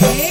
Hey.